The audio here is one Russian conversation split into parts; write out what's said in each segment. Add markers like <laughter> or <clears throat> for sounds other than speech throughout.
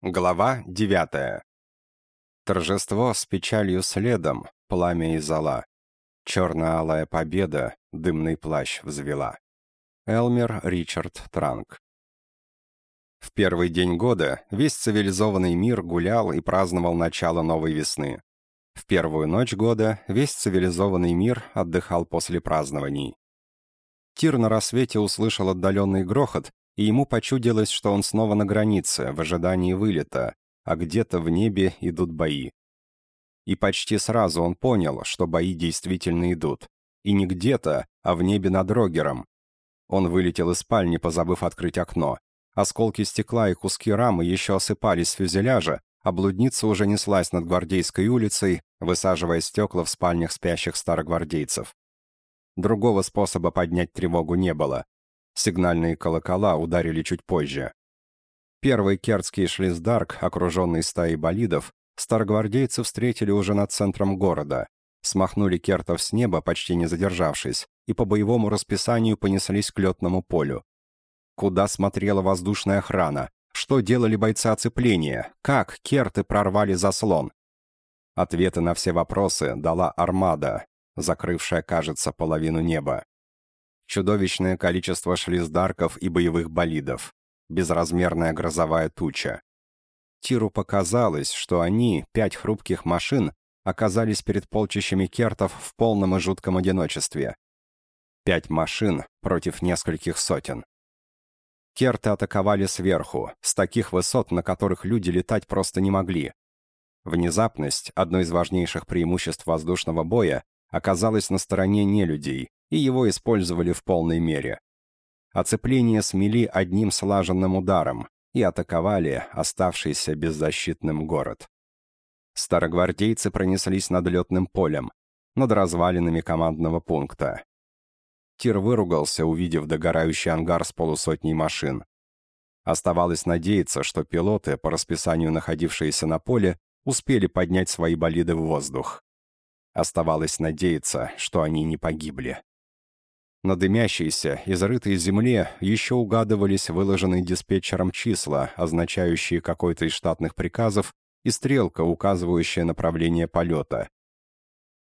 Глава 9. Торжество с печалью следом, пламя и зола. Черно-алая победа, дымный плащ взвела. Элмер Ричард Транк. В первый день года весь цивилизованный мир гулял и праздновал начало новой весны. В первую ночь года весь цивилизованный мир отдыхал после празднований. Тир на рассвете услышал отдаленный грохот и ему почудилось, что он снова на границе, в ожидании вылета, а где-то в небе идут бои. И почти сразу он понял, что бои действительно идут. И не где-то, а в небе над Рогером. Он вылетел из спальни, позабыв открыть окно. Осколки стекла и куски рамы еще осыпались с фюзеляжа, а блудница уже неслась над Гвардейской улицей, высаживая стекла в спальнях спящих старогвардейцев. Другого способа поднять тревогу не было. Сигнальные колокола ударили чуть позже. Первый керцкий шлиздарк, окруженный стаей болидов, старогвардейцы встретили уже над центром города, смахнули кертов с неба, почти не задержавшись, и по боевому расписанию понеслись к летному полю. Куда смотрела воздушная охрана? Что делали бойцы оцепления? Как керты прорвали заслон? Ответы на все вопросы дала армада, закрывшая, кажется, половину неба чудовищное количество шлиздарков и боевых болидов, безразмерная грозовая туча. Тиру показалось, что они, пять хрупких машин, оказались перед полчищами кертов в полном и жутком одиночестве. Пять машин против нескольких сотен. Керты атаковали сверху, с таких высот, на которых люди летать просто не могли. Внезапность, одно из важнейших преимуществ воздушного боя, оказалась на стороне нелюдей, и его использовали в полной мере. Оцепление смели одним слаженным ударом и атаковали оставшийся беззащитным город. Старогвардейцы пронеслись над летным полем, над развалинами командного пункта. Тир выругался, увидев догорающий ангар с полусотней машин. Оставалось надеяться, что пилоты, по расписанию находившиеся на поле, успели поднять свои болиды в воздух. Оставалось надеяться, что они не погибли. На дымящейся, изрытой земле еще угадывались выложенные диспетчером числа, означающие какой-то из штатных приказов, и стрелка, указывающая направление полета.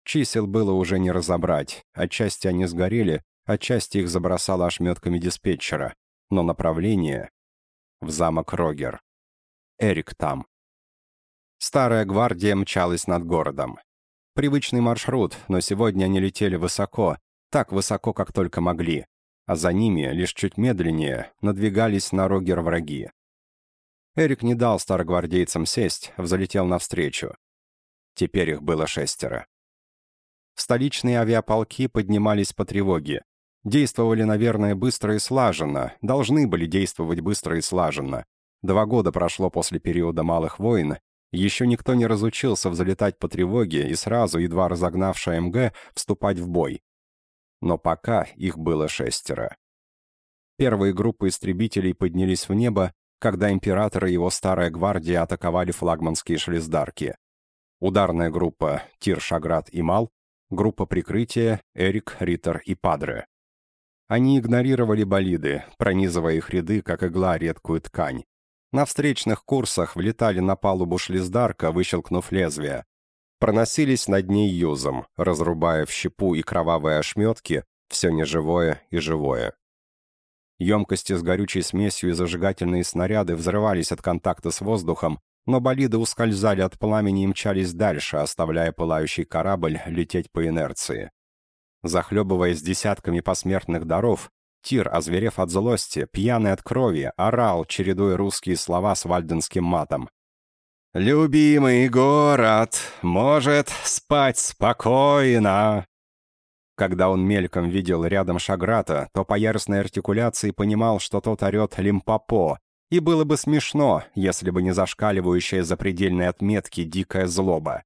Чисел было уже не разобрать, отчасти они сгорели, отчасти их забросало ошметками диспетчера, но направление — в замок Рогер. Эрик там. Старая гвардия мчалась над городом. Привычный маршрут, но сегодня они летели высоко, так высоко, как только могли, а за ними, лишь чуть медленнее, надвигались на Рогер враги. Эрик не дал старогвардейцам сесть, взлетел навстречу. Теперь их было шестеро. Столичные авиаполки поднимались по тревоге. Действовали, наверное, быстро и слаженно, должны были действовать быстро и слаженно. Два года прошло после периода малых войн, еще никто не разучился взлетать по тревоге и сразу, едва разогнавши МГ, вступать в бой но пока их было шестеро. Первые группы истребителей поднялись в небо, когда император и его старая гвардия атаковали флагманские шлиздарки. Ударная группа Тир, Шаград и Мал, группа прикрытия Эрик, Риттер и Падре. Они игнорировали болиды, пронизывая их ряды, как игла редкую ткань. На встречных курсах влетали на палубу шлиздарка, выщелкнув лезвие, проносились над ней юзом, разрубая в щепу и кровавые ошметки все неживое и живое. Емкости с горючей смесью и зажигательные снаряды взрывались от контакта с воздухом, но болиды ускользали от пламени и мчались дальше, оставляя пылающий корабль лететь по инерции. Захлебываясь десятками посмертных даров, Тир, озверев от злости, пьяный от крови, орал, чередуя русские слова с вальденским матом. «Любимый город может спать спокойно!» Когда он мельком видел рядом Шаграта, то по яростной артикуляции понимал, что тот орет «Лимпопо», и было бы смешно, если бы не зашкаливающая запредельной отметки дикая злоба.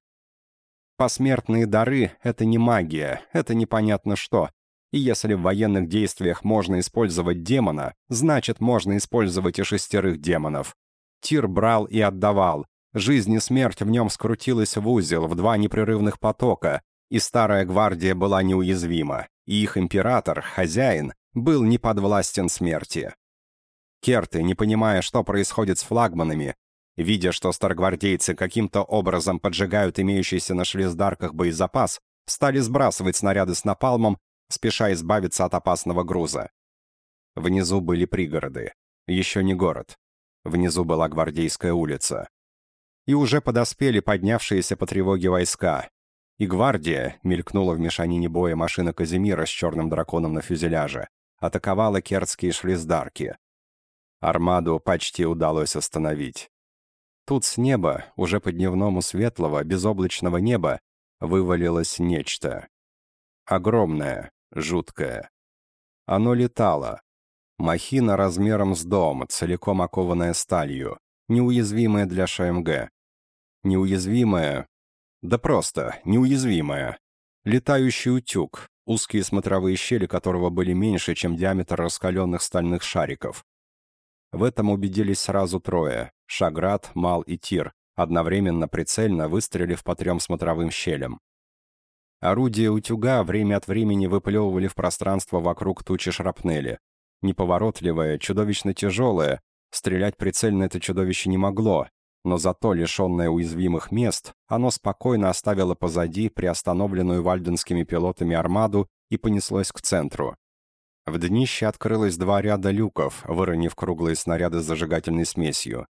Посмертные дары — это не магия, это непонятно что. И если в военных действиях можно использовать демона, значит, можно использовать и шестерых демонов. Тир брал и отдавал, Жизнь и смерть в нем скрутилась в узел, в два непрерывных потока, и старая гвардия была неуязвима, и их император, хозяин, был не подвластен смерти. Керты, не понимая, что происходит с флагманами, видя, что старгвардейцы каким-то образом поджигают имеющийся на шлездарках боезапас, стали сбрасывать снаряды с напалмом, спеша избавиться от опасного груза. Внизу были пригороды. Еще не город. Внизу была Гвардейская улица. И уже подоспели поднявшиеся по тревоге войска. И гвардия, мелькнула в мешанине боя машина Казимира с черным драконом на фюзеляже, атаковала керцкие шлиздарки. Армаду почти удалось остановить. Тут с неба, уже по дневному светлого, безоблачного неба, вывалилось нечто. Огромное, жуткое. Оно летало. Махина размером с дом, целиком окованная сталью, неуязвимая для ШМГ. Неуязвимая... Да просто, неуязвимая. Летающий утюг, узкие смотровые щели которого были меньше, чем диаметр раскаленных стальных шариков. В этом убедились сразу трое — Шаград, Мал и Тир, одновременно прицельно выстрелив по трем смотровым щелям. Орудия утюга время от времени выплевывали в пространство вокруг тучи шрапнели. Неповоротливое, чудовищно тяжелое, стрелять прицельно это чудовище не могло, но зато, лишенное уязвимых мест, оно спокойно оставило позади приостановленную вальденскими пилотами армаду и понеслось к центру. В днище открылось два ряда люков, выронив круглые снаряды с зажигательной смесью.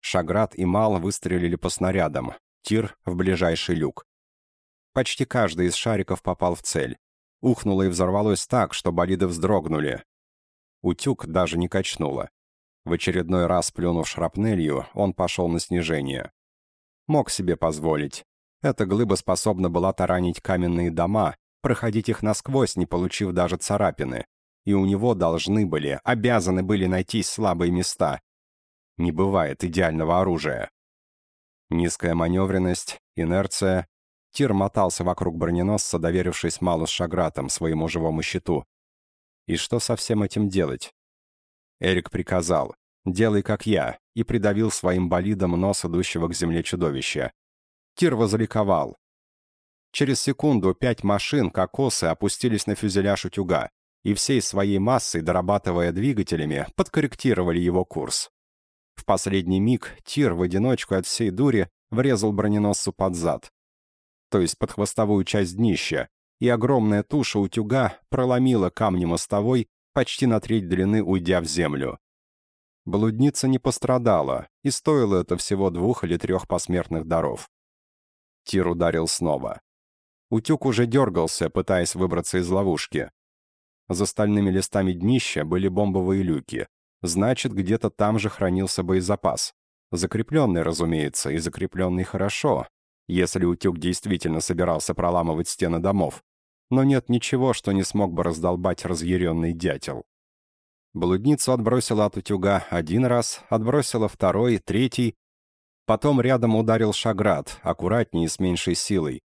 Шаград и Мал выстрелили по снарядам, Тир — в ближайший люк. Почти каждый из шариков попал в цель. Ухнуло и взорвалось так, что болиды вздрогнули. Утюг даже не качнуло. В очередной раз плюнув шрапнелью, он пошел на снижение. Мог себе позволить. Эта глыба способна была таранить каменные дома, проходить их насквозь, не получив даже царапины. И у него должны были, обязаны были найтись слабые места. Не бывает идеального оружия. Низкая маневренность, инерция. Тир мотался вокруг броненосца, доверившись Малу с Шагратом, своему живому щиту. И что со всем этим делать? Эрик приказал «Делай, как я», и придавил своим болидом нос идущего к земле чудовища. Тир возликовал. Через секунду пять машин, как осы, опустились на фюзеляж утюга и всей своей массой, дорабатывая двигателями, подкорректировали его курс. В последний миг Тир в одиночку от всей дури врезал броненосцу под зад, то есть под хвостовую часть днища, и огромная туша утюга проломила камни мостовой почти на треть длины уйдя в землю. Блудница не пострадала, и стоило это всего двух или трех посмертных даров. Тир ударил снова. Утюг уже дергался, пытаясь выбраться из ловушки. За стальными листами днища были бомбовые люки. Значит, где-то там же хранился боезапас. Закрепленный, разумеется, и закрепленный хорошо, если утюг действительно собирался проламывать стены домов но нет ничего, что не смог бы раздолбать разъяренный дятел. Блудницу отбросила от утюга один раз, отбросила второй, третий. Потом рядом ударил Шаград, аккуратнее и с меньшей силой.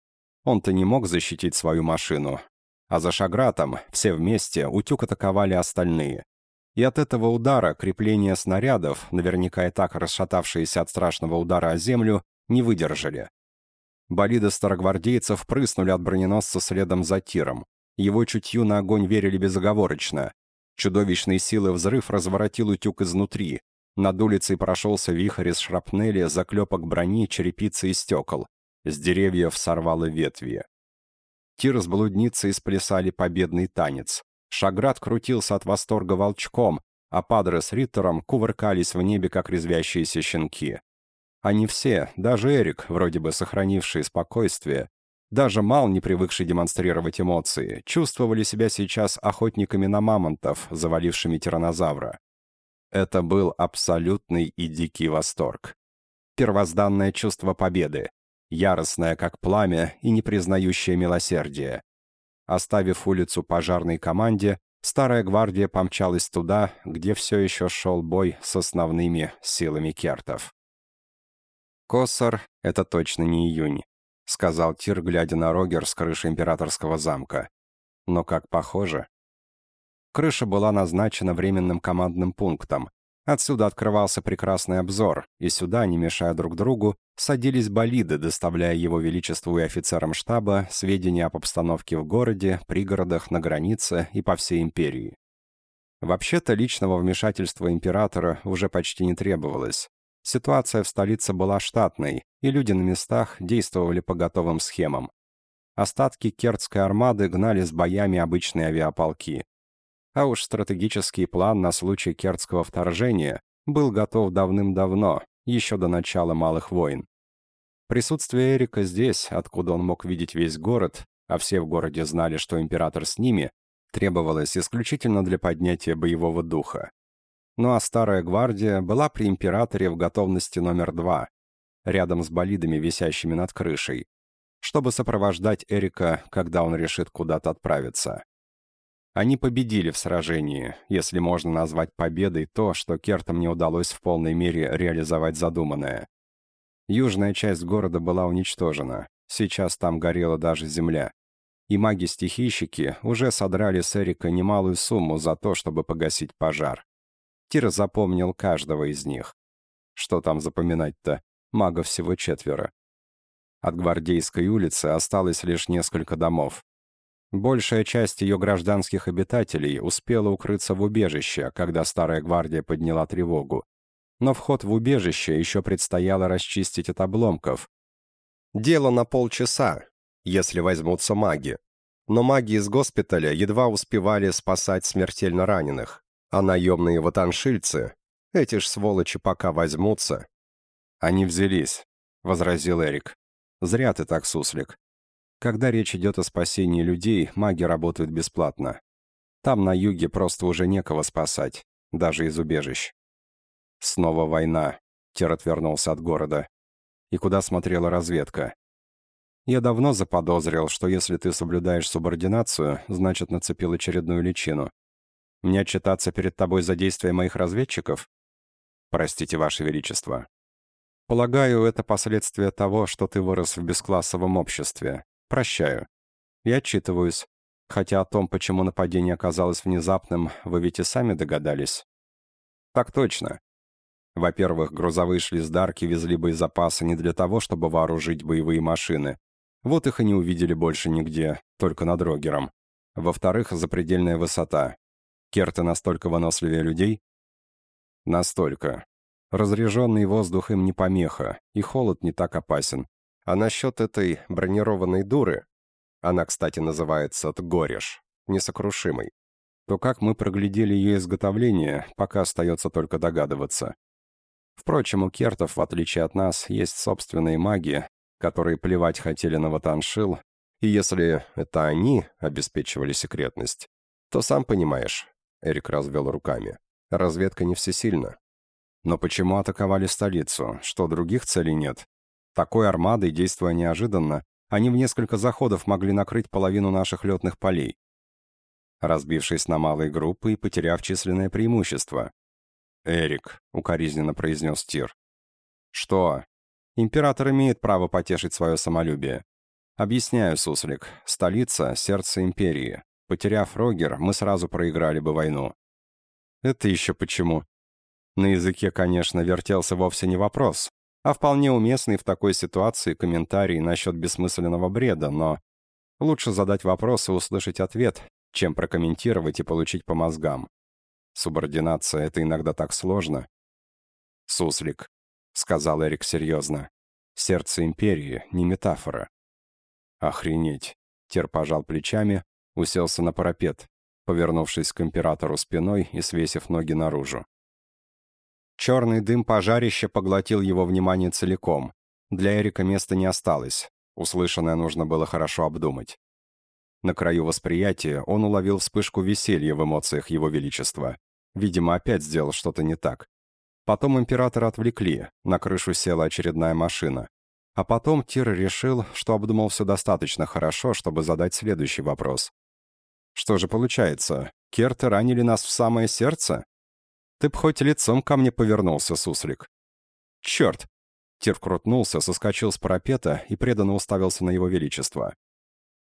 Он-то не мог защитить свою машину. А за Шагратом, все вместе, утюг атаковали остальные. И от этого удара крепления снарядов, наверняка и так расшатавшиеся от страшного удара о землю, не выдержали. Болиды старогвардейцев прыснули от броненосца следом за тиром. Его чутью на огонь верили безоговорочно. Чудовищной силы взрыв разворотил утюг изнутри. Над улицей прошелся вихрь из шрапнели, заклепок брони, черепицы и стекол. С деревьев сорвало ветви. Тир с блудницей сплясали победный танец. Шаград крутился от восторга волчком, а Падре с Риттером кувыркались в небе, как резвящиеся щенки. Они все, даже Эрик, вроде бы сохранивший спокойствие, даже Мал, не привыкший демонстрировать эмоции, чувствовали себя сейчас охотниками на мамонтов, завалившими тиранозавра. Это был абсолютный и дикий восторг. Первозданное чувство победы, яростное, как пламя, и не признающее милосердия. Оставив улицу пожарной команде, старая гвардия помчалась туда, где все еще шел бой с основными силами кертов. «Коссор — это точно не июнь», — сказал Тир, глядя на Рогер с крыши императорского замка. «Но как похоже». Крыша была назначена временным командным пунктом. Отсюда открывался прекрасный обзор, и сюда, не мешая друг другу, садились болиды, доставляя его величеству и офицерам штаба сведения об обстановке в городе, пригородах, на границе и по всей империи. Вообще-то личного вмешательства императора уже почти не требовалось. Ситуация в столице была штатной, и люди на местах действовали по готовым схемам. Остатки Кертской армады гнали с боями обычные авиаполки. А уж стратегический план на случай Кертского вторжения был готов давным-давно, еще до начала Малых войн. Присутствие Эрика здесь, откуда он мог видеть весь город, а все в городе знали, что император с ними, требовалось исключительно для поднятия боевого духа. Ну а старая гвардия была при императоре в готовности номер два, рядом с болидами, висящими над крышей, чтобы сопровождать Эрика, когда он решит куда-то отправиться. Они победили в сражении, если можно назвать победой то, что Кертам не удалось в полной мере реализовать задуманное. Южная часть города была уничтожена, сейчас там горела даже земля. И маги-стихийщики уже содрали с Эрика немалую сумму за то, чтобы погасить пожар. Тир запомнил каждого из них. Что там запоминать-то? Магов всего четверо. От Гвардейской улицы осталось лишь несколько домов. Большая часть ее гражданских обитателей успела укрыться в убежище, когда Старая Гвардия подняла тревогу. Но вход в убежище еще предстояло расчистить от обломков. Дело на полчаса, если возьмутся маги. Но маги из госпиталя едва успевали спасать смертельно раненых. А наемные ватаншильцы, эти ж сволочи пока возьмутся. Они взялись, возразил Эрик. Зря ты так, суслик. Когда речь идет о спасении людей, маги работают бесплатно. Там на юге просто уже некого спасать, даже из убежищ. Снова война. Тер отвернулся от города. И куда смотрела разведка? Я давно заподозрил, что если ты соблюдаешь субординацию, значит нацепил очередную личину. Мне отчитаться перед тобой за действия моих разведчиков? Простите, Ваше Величество. Полагаю, это последствия того, что ты вырос в бесклассовом обществе. Прощаю. Я отчитываюсь. Хотя о том, почему нападение оказалось внезапным, вы ведь и сами догадались. Так точно. Во-первых, грузовые шлиздарки везли боезапасы не для того, чтобы вооружить боевые машины. Вот их и не увидели больше нигде, только над Рогером. Во-вторых, запредельная высота. Керты настолько выносливее людей? Настолько. Разряженный воздух им не помеха, и холод не так опасен. А насчет этой бронированной дуры, она, кстати, называется Тгореш, несокрушимой, то как мы проглядели ее изготовление, пока остается только догадываться. Впрочем, у кертов, в отличие от нас, есть собственные маги, которые плевать хотели на Ватаншил, и если это они обеспечивали секретность, то сам понимаешь, Эрик развел руками. Разведка не всесильна. Но почему атаковали столицу? Что, других целей нет? Такой армадой, действуя неожиданно, они в несколько заходов могли накрыть половину наших летных полей, разбившись на малые группы и потеряв численное преимущество. «Эрик», — укоризненно произнес Тир. «Что? Император имеет право потешить свое самолюбие. Объясняю, Суслик, столица — сердце империи. Потеряв Рогер, мы сразу проиграли бы войну. Это еще почему? На языке, конечно, вертелся вовсе не вопрос, а вполне уместный в такой ситуации комментарий насчет бессмысленного бреда, но лучше задать вопрос и услышать ответ, чем прокомментировать и получить по мозгам. Субординация — это иногда так сложно. «Суслик», — сказал Эрик серьезно, — «сердце империи, не метафора». «Охренеть», — Тер пожал плечами, уселся на парапет, повернувшись к императору спиной и свесив ноги наружу. Черный дым пожарища поглотил его внимание целиком. Для Эрика места не осталось. Услышанное нужно было хорошо обдумать. На краю восприятия он уловил вспышку веселья в эмоциях его величества. Видимо, опять сделал что-то не так. Потом императора отвлекли, на крышу села очередная машина. А потом Тир решил, что обдумал все достаточно хорошо, чтобы задать следующий вопрос. Что же получается, керты ранили нас в самое сердце? Ты б хоть лицом ко мне повернулся, суслик. Черт! Тир крутнулся, соскочил с парапета и преданно уставился на его величество.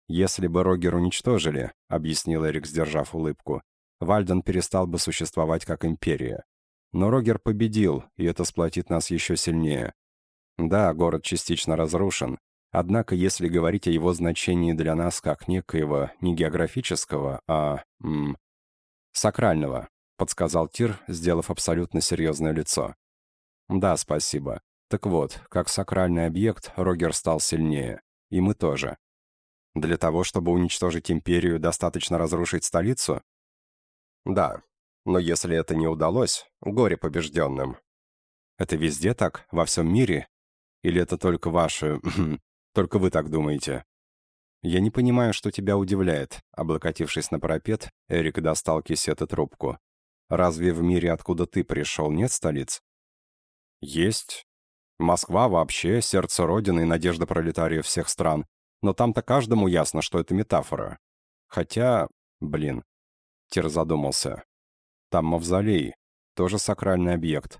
«Если бы Рогер уничтожили», — объяснил Эрик, сдержав улыбку, «Вальден перестал бы существовать как империя. Но Рогер победил, и это сплотит нас еще сильнее. Да, город частично разрушен, Однако, если говорить о его значении для нас как некоего не географического, а... М, сакрального, подсказал Тир, сделав абсолютно серьезное лицо. Да, спасибо. Так вот, как сакральный объект, Рогер стал сильнее. И мы тоже. Для того, чтобы уничтожить империю, достаточно разрушить столицу? Да. Но если это не удалось, горе побежденным. Это везде так? Во всем мире? Или это только ваши... <clears throat> только вы так думаете? Я не понимаю, что тебя удивляет. Облокотившись на парапет, Эрик достал кисет и трубку. Разве в мире, откуда ты пришел, нет столиц? Есть. Москва вообще сердце Родины и надежда пролетариев всех стран. Но там-то каждому ясно, что это метафора. Хотя, блин, Тир задумался. Там мавзолей, тоже сакральный объект.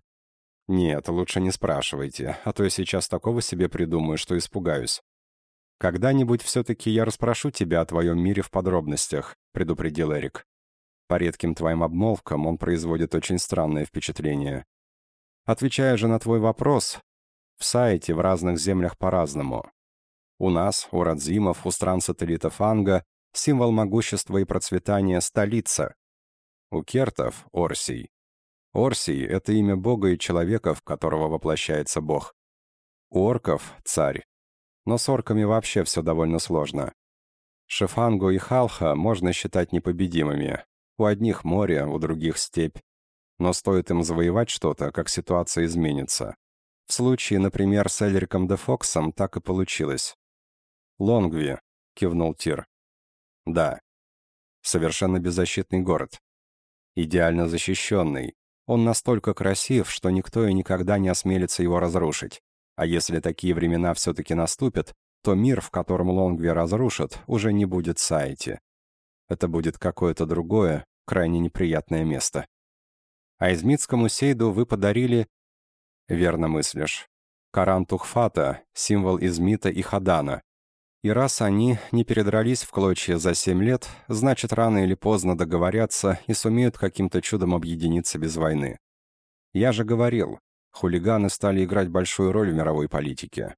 Нет, лучше не спрашивайте, а то я сейчас такого себе придумаю, что испугаюсь. «Когда-нибудь все-таки я расспрошу тебя о твоем мире в подробностях», — предупредил Эрик. «По редким твоим обмолвкам он производит очень странное впечатление. Отвечая же на твой вопрос, в сайте в разных землях по-разному. У нас, у Радзимов, у стран-сателлитов Анга, символ могущества и процветания — столица. У кертов — Орсий. Орсий — это имя бога и человека, в которого воплощается бог. У орков — царь. Но с орками вообще все довольно сложно. Шифангу и Халха можно считать непобедимыми. У одних море, у других степь. Но стоит им завоевать что-то, как ситуация изменится. В случае, например, с Эльриком де Фоксом так и получилось. «Лонгви», — кивнул Тир. «Да. Совершенно беззащитный город. Идеально защищенный. Он настолько красив, что никто и никогда не осмелится его разрушить. А если такие времена все-таки наступят, то мир, в котором Лонгви разрушат, уже не будет Сайти. Это будет какое-то другое, крайне неприятное место. А Измитскому Сейду вы подарили... Верно мыслишь. Коран Тухфата, символ Измита и Хадана. И раз они не передрались в клочья за семь лет, значит, рано или поздно договорятся и сумеют каким-то чудом объединиться без войны. Я же говорил, хулиганы стали играть большую роль в мировой политике.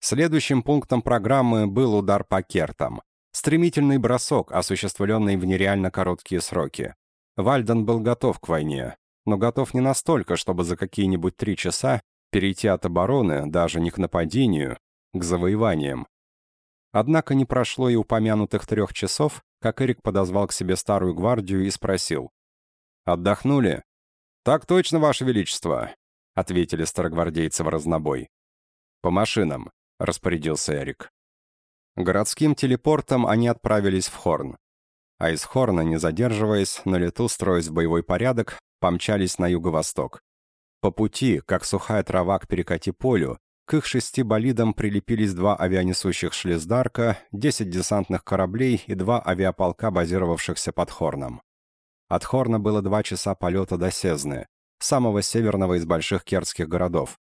Следующим пунктом программы был удар по кертам. Стремительный бросок, осуществленный в нереально короткие сроки. Вальден был готов к войне, но готов не настолько, чтобы за какие-нибудь три часа перейти от обороны, даже не к нападению, к завоеваниям. Однако не прошло и упомянутых трех часов, как Эрик подозвал к себе старую гвардию и спросил. «Отдохнули?» «Так точно, Ваше Величество», — ответили старогвардейцы в разнобой. «По машинам», — распорядился Эрик. Городским телепортом они отправились в Хорн а из Хорна, не задерживаясь, на лету строясь в боевой порядок, помчались на юго-восток. По пути, как сухая трава к перекати полю, к их шести болидам прилепились два авианесущих шлездарка, десять десантных кораблей и два авиаполка, базировавшихся под Хорном. От Хорна было два часа полета до Сезны, самого северного из больших кертских городов.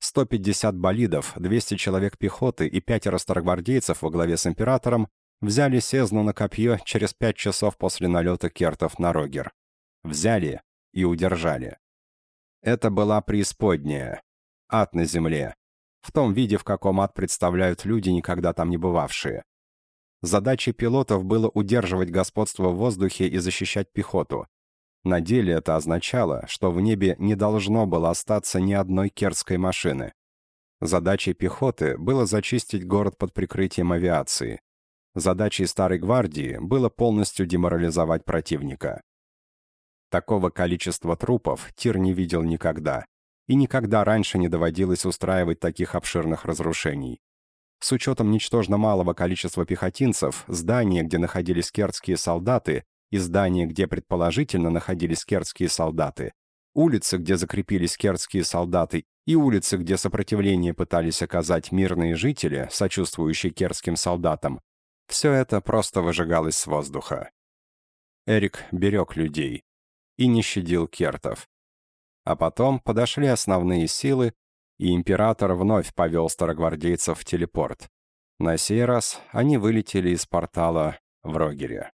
150 болидов, 200 человек пехоты и пятеро старогвардейцев во главе с императором Взяли Сезну на копье через пять часов после налета кертов на Рогер. Взяли и удержали. Это была преисподняя. Ад на земле. В том виде, в каком ад представляют люди, никогда там не бывавшие. Задачей пилотов было удерживать господство в воздухе и защищать пехоту. На деле это означало, что в небе не должно было остаться ни одной керской машины. Задачей пехоты было зачистить город под прикрытием авиации. Задачей Старой Гвардии было полностью деморализовать противника. Такого количества трупов Тир не видел никогда. И никогда раньше не доводилось устраивать таких обширных разрушений. С учетом ничтожно малого количества пехотинцев, здания, где находились кертские солдаты, и здания, где предположительно находились кертские солдаты, улицы, где закрепились кертские солдаты, и улицы, где сопротивление пытались оказать мирные жители, сочувствующие керским солдатам, все это просто выжигалось с воздуха. Эрик берег людей и не щадил кертов. А потом подошли основные силы, и император вновь повел старогвардейцев в телепорт. На сей раз они вылетели из портала в Рогере.